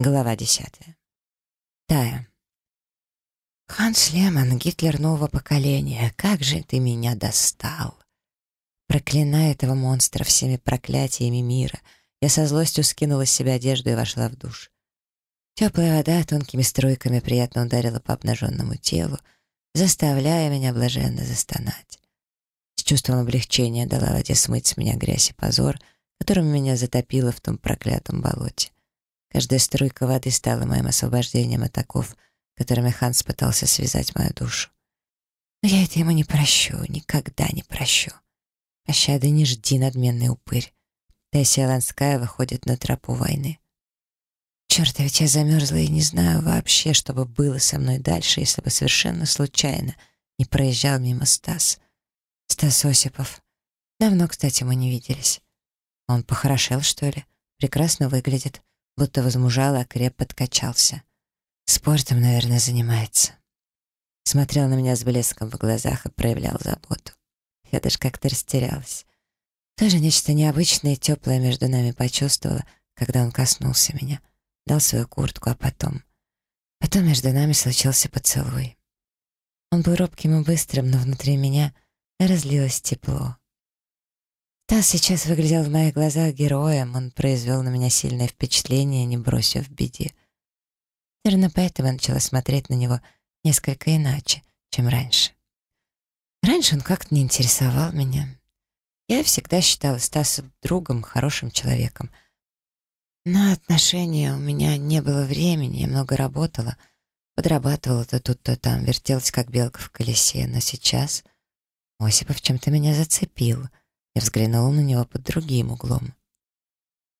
Глава десятая. Тая. Ханс Лемон, Гитлер нового поколения, как же ты меня достал! Проклиная этого монстра всеми проклятиями мира, я со злостью скинула с себя одежду и вошла в душ. Теплая вода тонкими струйками приятно ударила по обнаженному телу, заставляя меня блаженно застонать. С чувством облегчения дала воде смыть с меня грязь и позор, которым меня затопило в том проклятом болоте. Каждая струйка воды стала моим освобождением от оков, которыми Ханс пытался связать мою душу. Но я это ему не прощу, никогда не прощу. Пощады не жди, надменный упырь. Тессия Ланская выходит на тропу войны. Черт, а ведь я замерзла и не знаю вообще, что бы было со мной дальше, если бы совершенно случайно не проезжал мимо Стас. Стас Осипов. Давно, кстати, мы не виделись. Он похорошел, что ли? Прекрасно выглядит будто возмужал, а креп подкачался. Спортом, наверное, занимается. Смотрел на меня с блеском в глазах и проявлял заботу. Я даже как-то растерялась. Тоже нечто необычное и теплое между нами почувствовала, когда он коснулся меня. Дал свою куртку, а потом... Потом между нами случился поцелуй. Он был робким и быстрым, но внутри меня разлилось тепло. Тасс сейчас выглядел в моих глазах героем, он произвел на меня сильное впечатление, не бросив в беде. Наверное, поэтому я начала смотреть на него несколько иначе, чем раньше. Раньше он как-то не интересовал меня. Я всегда считала Стаса другом, хорошим человеком. На отношения у меня не было времени, я много работала, подрабатывала то тут, то там, вертелась как белка в колесе, но сейчас Осипов чем-то меня зацепил — я взглянула на него под другим углом.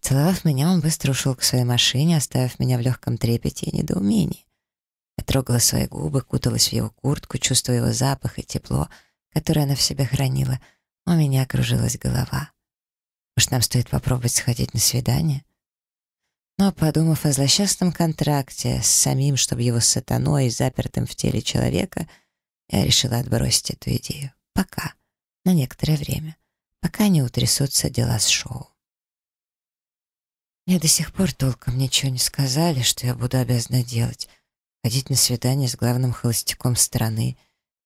Целовав меня, он быстро ушел к своей машине, оставив меня в легком трепете и недоумении. Я трогала свои губы, куталась в его куртку, чувствуя его запах и тепло, которое она в себе хранила. У меня кружилась голова. Может, нам стоит попробовать сходить на свидание? Но, подумав о злосчастном контракте с самим, чтобы его сатаной, запертым в теле человека, я решила отбросить эту идею. Пока. На некоторое время пока не утрясутся дела с шоу. Мне до сих пор толком ничего не сказали, что я буду обязана делать. Ходить на свидание с главным холостяком страны,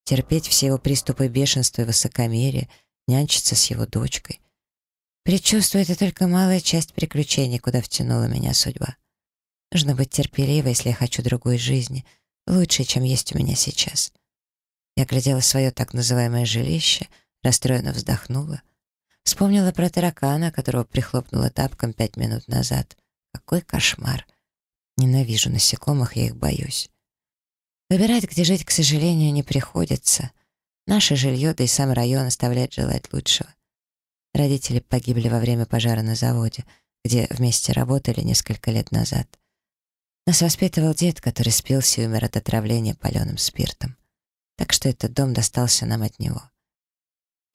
терпеть все его приступы бешенства и высокомерия, нянчиться с его дочкой. Предчувствую, это только малая часть приключений, куда втянула меня судьба. Нужно быть терпеливой, если я хочу другой жизни, лучше, чем есть у меня сейчас. Я глядела свое так называемое жилище, расстроенно вздохнула — Вспомнила про таракана, которого прихлопнула тапком пять минут назад. Какой кошмар. Ненавижу насекомых, я их боюсь. Выбирать, где жить, к сожалению, не приходится. Наше жилье, да и сам район оставляет желать лучшего. Родители погибли во время пожара на заводе, где вместе работали несколько лет назад. Нас воспитывал дед, который спился и умер от отравления паленым спиртом. Так что этот дом достался нам от него.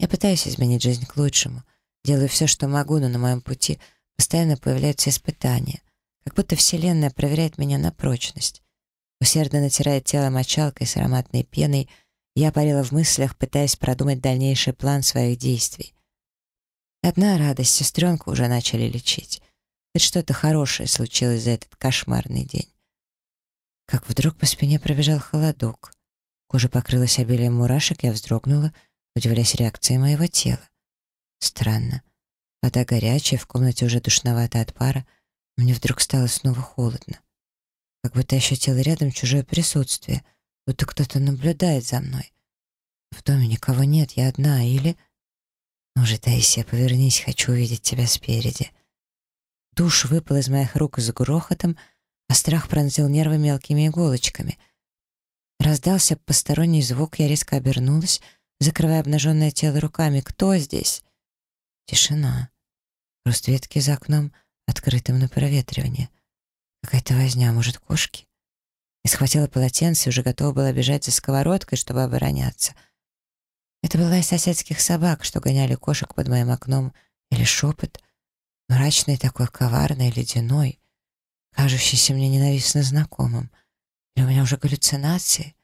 Я пытаюсь изменить жизнь к лучшему. Делаю все, что могу, но на моем пути постоянно появляются испытания. Как будто Вселенная проверяет меня на прочность. Усердно натирая тело мочалкой с ароматной пеной, я парила в мыслях, пытаясь продумать дальнейший план своих действий. Одна радость, сестренку уже начали лечить. Хоть что-то хорошее случилось за этот кошмарный день. Как вдруг по спине пробежал холодок. Кожа покрылась обилием мурашек, я вздрогнула — удивляясь реакции моего тела. Странно. Вода горячая, в комнате уже душновато от пара. Мне вдруг стало снова холодно. Как будто ощутила рядом чужое присутствие, будто кто-то наблюдает за мной. В доме никого нет, я одна, или... Ну же, Таисия, повернись, хочу увидеть тебя спереди. Душ выпал из моих рук с грохотом, а страх пронзил нервы мелкими иголочками. Раздался посторонний звук, я резко обернулась — закрывая обнаженное тело руками. «Кто здесь?» Тишина. Хруст ветки за окном, открытым на проветривание. Какая-то возня, может, кошки? И схватила полотенце уже готова была бежать за сковородкой, чтобы обороняться. Это была из соседских собак, что гоняли кошек под моим окном, или шепот, мрачный такой, коварный, ледяной, кажущийся мне ненавистно знакомым. Или у меня уже галлюцинации?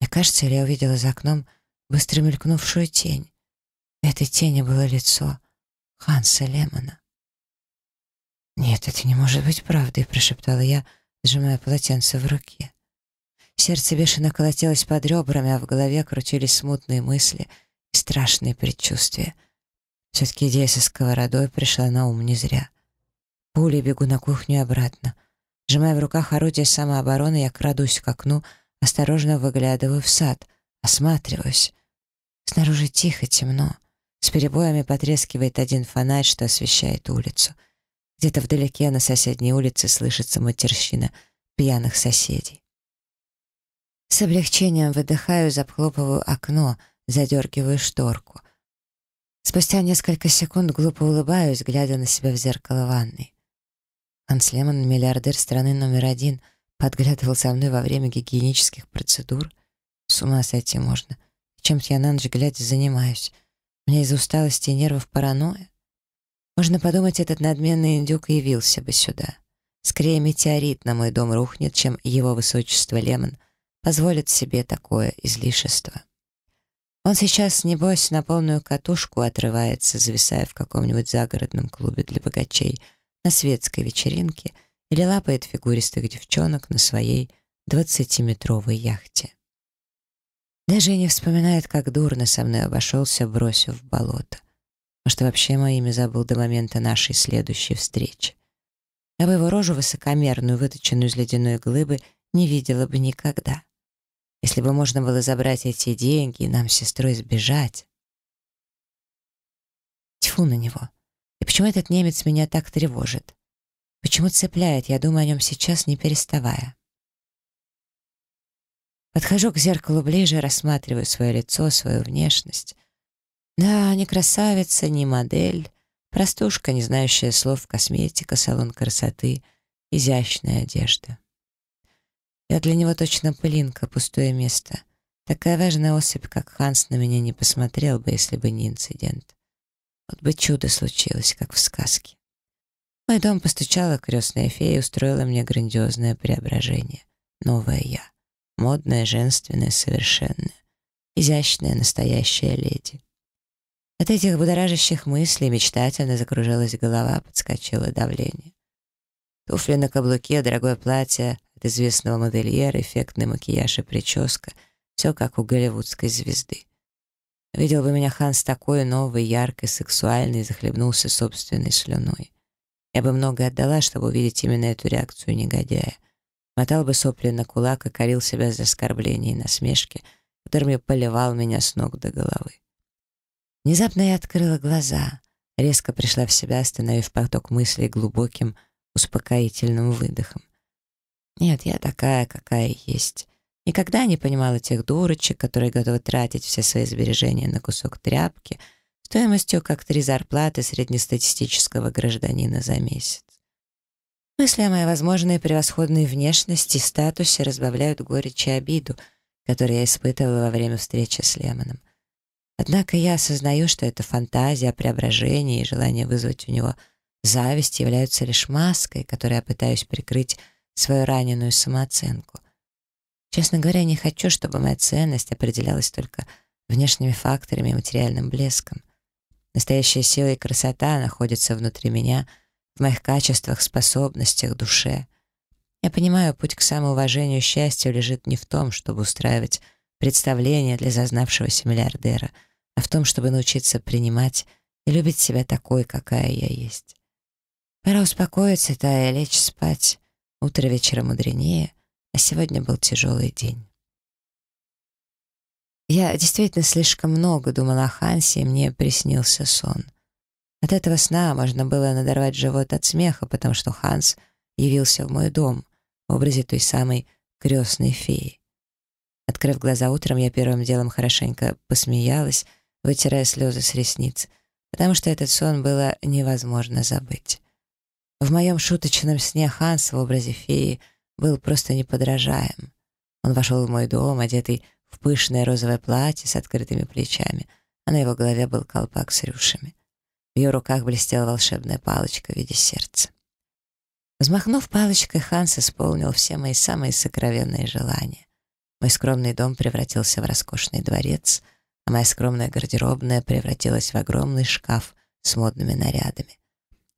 Мне кажется, или я увидела за окном быстро мелькнувшую тень. Этой тени было лицо Ханса Лемона. «Нет, это не может быть правдой», — прошептала я, сжимая полотенце в руке. Сердце бешено колотилось под ребрами, а в голове крутились смутные мысли и страшные предчувствия. Все-таки идея со сковородой пришла на ум не зря. Пулей бегу на кухню и обратно. Сжимая в руках орудие самообороны, я крадусь к окну, осторожно выглядываю в сад, осматриваюсь. Снаружи тихо, темно. С перебоями потрескивает один фонарь, что освещает улицу. Где-то вдалеке на соседней улице слышится матерщина пьяных соседей. С облегчением выдыхаю, захлопываю окно, задергиваю шторку. Спустя несколько секунд глупо улыбаюсь, глядя на себя в зеркало ванной. Ханс Лемон, миллиардер страны номер один, подглядывал за мной во время гигиенических процедур. С ума сойти можно. Чем-то я на ночь глядя занимаюсь. Мне из-за усталости и нервов паранойя. Можно подумать, этот надменный индюк явился бы сюда. Скорее метеорит на мой дом рухнет, чем его высочество Лемон позволит себе такое излишество. Он сейчас, небось, на полную катушку отрывается, зависая в каком-нибудь загородном клубе для богачей — на светской вечеринке или лапает фигуристых девчонок на своей двадцатиметровой яхте. Даже не вспоминает, как дурно со мной обошелся, бросив в болото. Может, вообще мое имя забыл до момента нашей следующей встречи. Я бы его рожу высокомерную, выточенную из ледяной глыбы, не видела бы никогда. Если бы можно было забрать эти деньги и нам с сестрой сбежать. Тьфу на него. И почему этот немец меня так тревожит? Почему цепляет? Я думаю о нем сейчас, не переставая. Подхожу к зеркалу ближе, рассматриваю свое лицо, свою внешность. Да, не красавица, не модель, простушка, не знающая слов косметика, салон красоты, изящная одежда. Я для него точно пылинка, пустое место. Такая важная особь, как Ханс, на меня не посмотрел бы, если бы не инцидент. Вот бы чудо случилось, как в сказке. В мой дом постучала крестная фея и устроила мне грандиозное преображение. Новая я. Модная, женственная, совершенная. Изящная, настоящая леди. От этих будоражащих мыслей мечтательно закружилась голова, подскочило давление. Туфли на каблуке, дорогое платье от известного модельера, эффектный макияж и прическа — все как у голливудской звезды. Видел бы меня Ханс такой новый, яркий, сексуальный, захлебнулся собственной слюной. Я бы многое отдала, чтобы увидеть именно эту реакцию негодяя. Мотал бы сопли на кулак и корил себя за оскорбления и насмешки, которыми поливал меня с ног до головы. Внезапно я открыла глаза, резко пришла в себя, остановив поток мыслей глубоким, успокоительным выдохом. Нет, я такая, какая есть. Никогда не понимала тех дурочек, которые готовы тратить все свои сбережения на кусок тряпки стоимостью как три зарплаты среднестатистического гражданина за месяц. Мысли о моей возможной превосходной внешности статусе разбавляют горечь и обиду, которую я испытывала во время встречи с Лемоном. Однако я осознаю, что эта фантазия о преображении и желание вызвать у него зависть являются лишь маской, которой я пытаюсь прикрыть свою раненую самооценку — Честно говоря, не хочу, чтобы моя ценность определялась только внешними факторами и материальным блеском. Настоящая сила и красота находятся внутри меня, в моих качествах, способностях, душе. Я понимаю, путь к самоуважению и счастью лежит не в том, чтобы устраивать представления для зазнавшегося миллиардера, а в том, чтобы научиться принимать и любить себя такой, какая я есть. Пора успокоиться, Тая, лечь спать. Утро вечера мудренее — а сегодня был тяжелый день. Я действительно слишком много думала о Хансе, и мне приснился сон. От этого сна можно было надорвать живот от смеха, потому что Ханс явился в мой дом в образе той самой крестной феи. Открыв глаза утром, я первым делом хорошенько посмеялась, вытирая слезы с ресниц, потому что этот сон было невозможно забыть. В моем шуточном сне Ханс в образе феи — был просто неподражаем. Он вошел в мой дом, одетый в пышное розовое платье с открытыми плечами, а на его голове был колпак с рюшами. В ее руках блестела волшебная палочка в виде сердца. Взмахнув палочкой, Ханс исполнил все мои самые сокровенные желания. Мой скромный дом превратился в роскошный дворец, а моя скромная гардеробная превратилась в огромный шкаф с модными нарядами.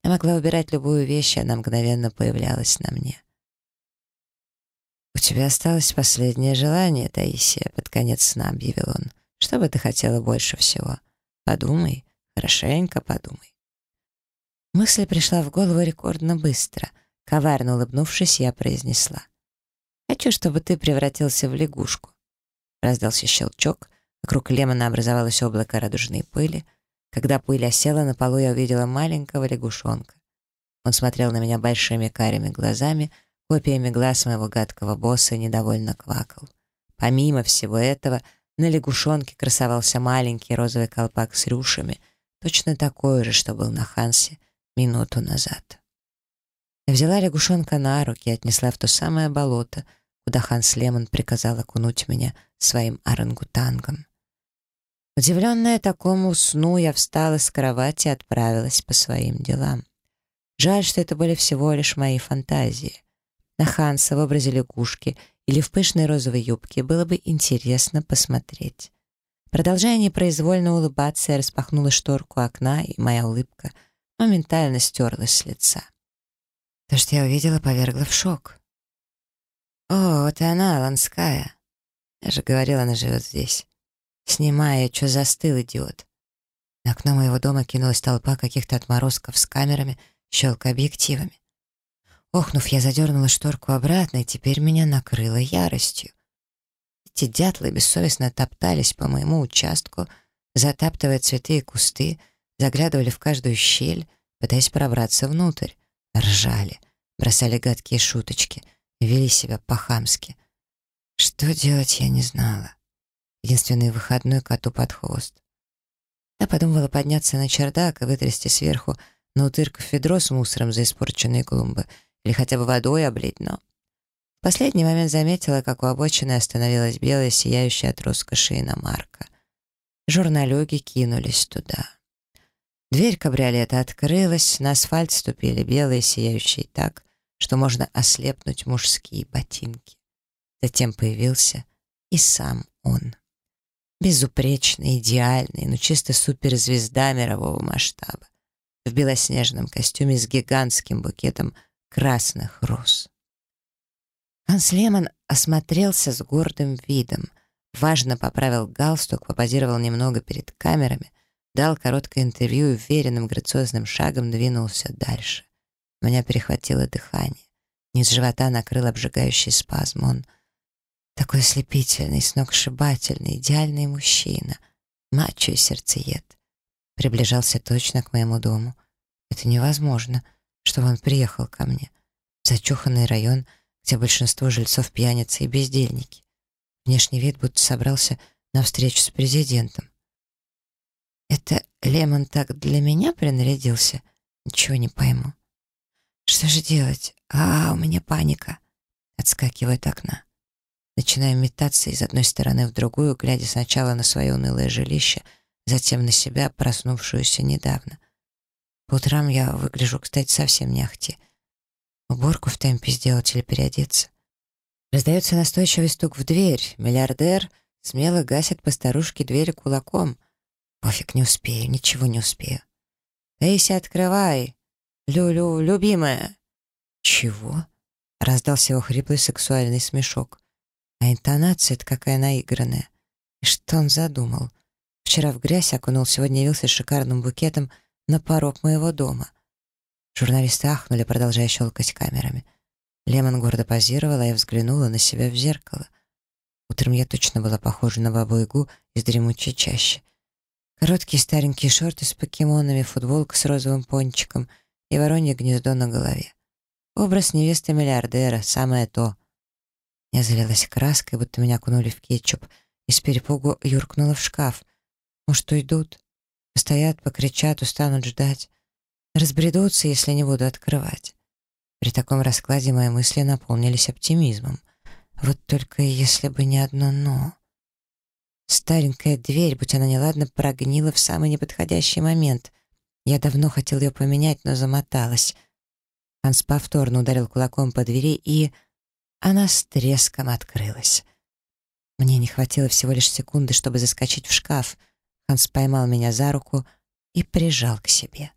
Я могла убирать любую вещь, и она мгновенно появлялась на мне. тебя осталось последнее желание, Таисия», — под конец сна объявил он. «Что бы ты хотела больше всего? Подумай, хорошенько подумай». Мысль пришла в голову рекордно быстро. Коварно улыбнувшись, я произнесла. «Хочу, чтобы ты превратился в лягушку». Раздался щелчок, вокруг Лемона образовалось облако радужной пыли. Когда пыль осела, на полу я увидела маленького лягушонка. Он смотрел на меня большими карими глазами, копиями глаз моего гадкого босса и недовольно квакал. Помимо всего этого, на лягушонке красовался маленький розовый колпак с рюшами, точно такой же, что был на Хансе минуту назад. Я взяла лягушонка на руки и отнесла в то самое болото, куда Ханс Лемон приказал окунуть меня своим орангутангом. Удивленная такому сну, я встала с кровати и отправилась по своим делам. Жаль, что это были всего лишь мои фантазии. На Ханса в образе лягушки или в пышной розовой юбке было бы интересно посмотреть. Продолжая непроизвольно улыбаться, я распахнула шторку окна, и моя улыбка моментально стерлась с лица. То, что я увидела, повергло в шок. «О, вот и она, Ланская. Я же говорила, она живет здесь. Снимай, что застыл, идиот». На окно моего дома кинулась толпа каких-то отморозков с камерами, щелкая объективами. Охнув, я задернула шторку обратно, и теперь меня накрыло яростью. Эти дятлы бессовестно топтались по моему участку, затаптывая цветы и кусты, заглядывали в каждую щель, пытаясь пробраться внутрь. Ржали, бросали гадкие шуточки, вели себя по-хамски. Что делать, я не знала. Единственный выходной коту под хвост. Я подумала подняться на чердак и вытрясти сверху на утырков ведро с мусором за испорченные клумбы — или хотя бы водой облить, но... Последний момент заметила, как у обочины остановилась белая, сияющая от роскоши иномарка. Журналюги кинулись туда. Дверь кабриолета открылась, на асфальт ступили белые, сияющие так, что можно ослепнуть мужские ботинки. Затем появился и сам он. Безупречный, идеальный, но чисто суперзвезда мирового масштаба. В белоснежном костюме с гигантским букетом красных роз. Ханс Лемон осмотрелся с гордым видом, важно поправил галстук, попозировал немного перед камерами, дал короткое интервью и уверенным грациозным шагом двинулся дальше. Меня перехватило дыхание. Низ живота накрыл обжигающий спазм. Он такой ослепительный, сногсшибательный, идеальный мужчина, мачо и сердцеед. Приближался точно к моему дому. Это невозможно — чтобы он приехал ко мне. Зачуханный район, где большинство жильцов пьяницы и бездельники. Внешний вид будто собрался на встречу с президентом. Это Лемон так для меня принарядился? Ничего не пойму. Что же делать? А, у меня паника. Отскакиваю от окна. Начинаю метаться из одной стороны в другую, глядя сначала на свое унылое жилище, затем на себя, проснувшуюся недавно. По утрам я выгляжу, кстати, совсем не ахти. Уборку в темпе сделать или переодеться. Раздается настойчивый стук в дверь. Миллиардер смело гасит по старушке дверь кулаком. Пофиг, не успею, ничего не успею. «Таисия, открывай! Лю-лю, любимая!» «Чего?» — раздался его хриплый сексуальный смешок. А интонация-то какая наигранная. И что он задумал? Вчера в грязь окунул, сегодня явился с шикарным букетом — на порог моего дома. Журналисты ахнули, продолжая щелкать камерами. Лемон гордо позировала, а я взглянула на себя в зеркало. Утром я точно была похожа на бабу-ягу из дремучей чащи. Короткие старенькие шорты с покемонами, футболка с розовым пончиком и воронье гнездо на голове. Образ невесты миллиардера, самое то. Я залилась краской, будто меня окунули в кетчуп, и с перепугу юркнула в шкаф. Может, уйдут? Постоят, покричат, устанут ждать. Разбредутся, если не буду открывать. При таком раскладе мои мысли наполнились оптимизмом. Вот только если бы не одно «но». Старенькая дверь, будь она неладно, прогнила в самый неподходящий момент. Я давно хотел ее поменять, но замоталась. Ханс повторно ударил кулаком по двери, и она с треском открылась. Мне не хватило всего лишь секунды, чтобы заскочить в шкаф — Ханс поймал меня за руку и прижал к себе.